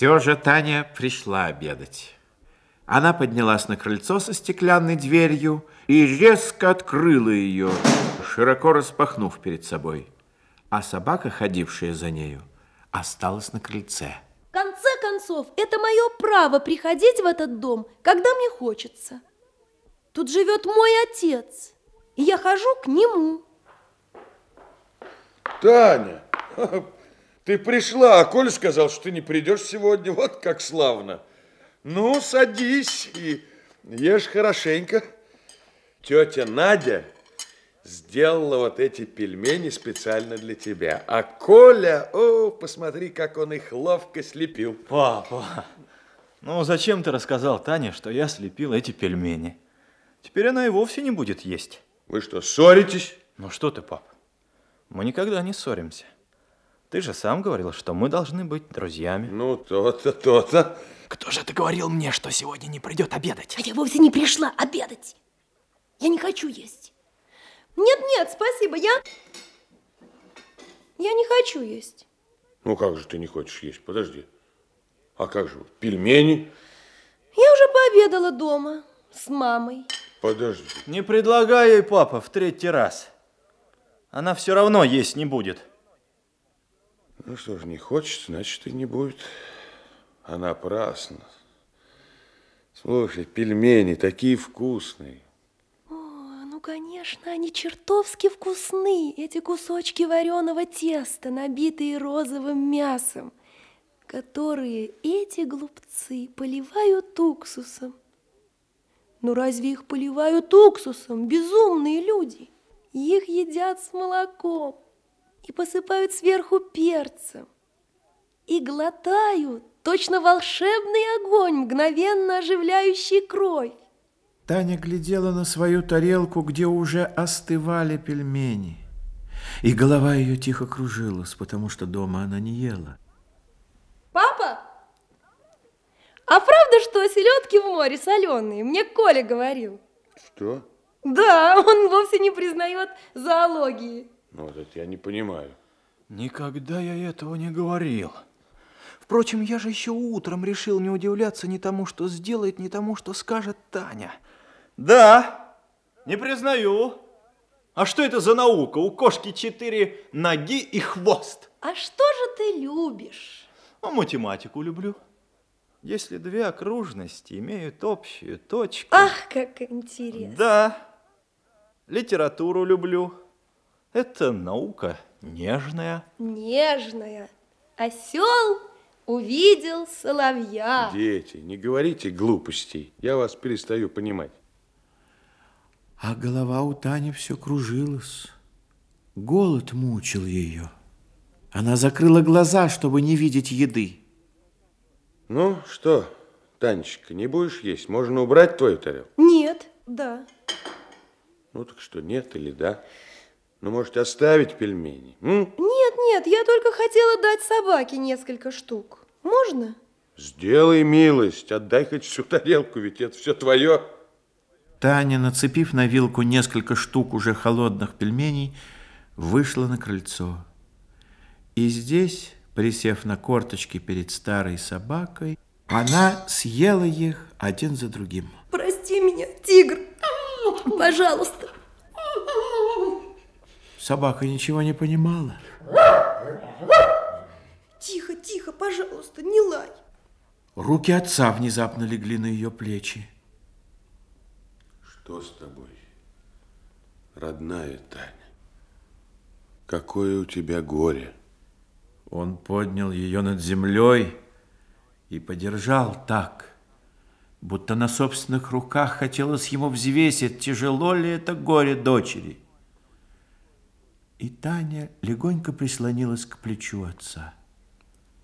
Все же Таня пришла обедать. Она поднялась на крыльцо со стеклянной дверью и резко открыла ее, широко распахнув перед собой. А собака, ходившая за нею, осталась на крыльце. В конце концов, это мое право приходить в этот дом, когда мне хочется. Тут живет мой отец, и я хожу к нему. Таня, ты пришла, а Коля сказал, что ты не придешь сегодня. Вот как славно. Ну, садись и ешь хорошенько. Тетя Надя сделала вот эти пельмени специально для тебя. А Коля, о, посмотри, как он их ловко слепил. Папа, ну зачем ты рассказал Тане, что я слепил эти пельмени? Теперь она и вовсе не будет есть. Вы что, ссоритесь? Ну что ты, пап, мы никогда не ссоримся. Ты же сам говорил, что мы должны быть друзьями. Ну, то-то, то-то. Кто же ты говорил мне, что сегодня не придет обедать? А я вовсе не пришла обедать. Я не хочу есть. Нет-нет, спасибо, я... Я не хочу есть. Ну, как же ты не хочешь есть? Подожди. А как же, пельмени? Я уже пообедала дома с мамой. Подожди. Не предлагай ей, папа, в третий раз. Она все равно есть не будет. Ну что ж, не хочет, значит и не будет. А напрасно. Слушай, пельмени такие вкусные. О, ну, конечно, они чертовски вкусны. Эти кусочки вареного теста, набитые розовым мясом, которые эти глупцы поливают уксусом. Ну, разве их поливают уксусом безумные люди? Их едят с молоком и посыпают сверху перцем. И глотают точно волшебный огонь, мгновенно оживляющий кровь. Таня глядела на свою тарелку, где уже остывали пельмени. И голова ее тихо кружилась, потому что дома она не ела. Папа, а правда, что селедки в море соленые? Мне Коля говорил. Что? Да, он вовсе не признает зоологии. Ну, вот это я не понимаю. Никогда я этого не говорил. Впрочем, я же еще утром решил не удивляться ни тому, что сделает, ни тому, что скажет Таня. Да, не признаю. А что это за наука? У кошки четыре ноги и хвост. А что же ты любишь? А математику люблю. Если две окружности имеют общую точку... Ах, как интересно. Да, литературу люблю. Это наука нежная. Нежная. Осел увидел соловья. Дети, не говорите глупостей. Я вас перестаю понимать. А голова у Тани все кружилась. Голод мучил ее. Она закрыла глаза, чтобы не видеть еды. Ну, что, Танечка, не будешь есть? Можно убрать твою тарелку? Нет, да. Ну, так что, нет или да? Ну, можете оставить пельмени? М? Нет, нет, я только хотела дать собаке несколько штук. Можно? Сделай милость, отдай хоть всю тарелку, ведь это все твое. Таня, нацепив на вилку несколько штук уже холодных пельменей, вышла на крыльцо. И здесь, присев на корточки перед старой собакой, она съела их один за другим. Прости меня, тигр. Пожалуйста. Собака ничего не понимала. Тихо, тихо, пожалуйста, не лай. Руки отца внезапно легли на ее плечи. Что с тобой, родная Таня? Какое у тебя горе? Он поднял ее над землей и подержал так, будто на собственных руках хотелось ему взвесить, тяжело ли это горе дочери. И Таня легонько прислонилась к плечу отца.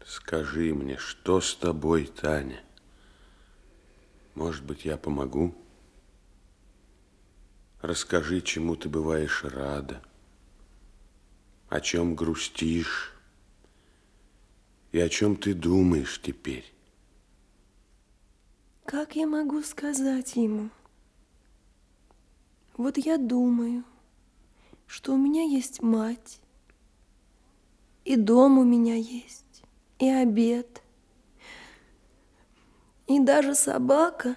Скажи мне, что с тобой, Таня? Может быть, я помогу? Расскажи, чему ты бываешь рада, о чем грустишь и о чем ты думаешь теперь. Как я могу сказать ему? Вот я думаю, что у меня есть мать, и дом у меня есть, и обед. и даже собака,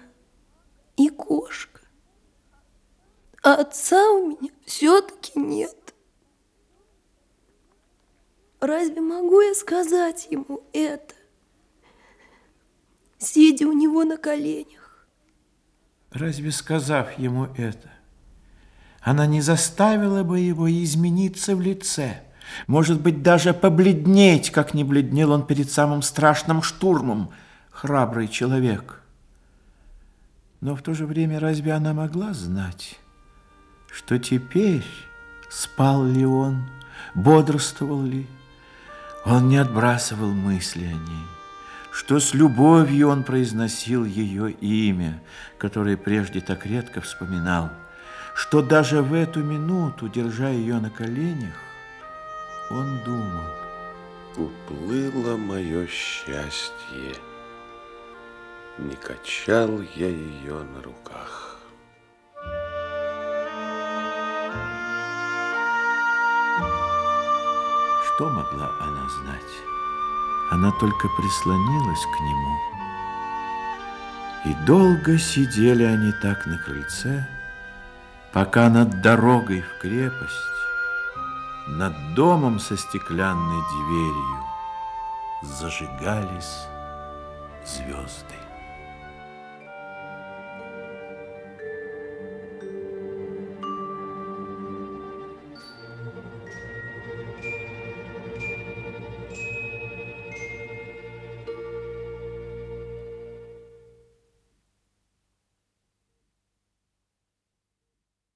и кошка. А отца у меня все-таки нет. Разве могу я сказать ему это, сидя у него на коленях? Разве сказав ему это, она не заставила бы его измениться в лице, может быть, даже побледнеть, как не бледнел он перед самым страшным штурмом, храбрый человек. Но в то же время разве она могла знать, что теперь спал ли он, бодрствовал ли, он не отбрасывал мысли о ней, что с любовью он произносил ее имя, которое прежде так редко вспоминал, что даже в эту минуту, держа ее на коленях, он думал. Уплыло мое счастье, не качал я ее на руках. Что могла она знать? Она только прислонилась к нему. И долго сидели они так на крыльце, пока над дорогой в крепость, над домом со стеклянной дверью зажигались звезды.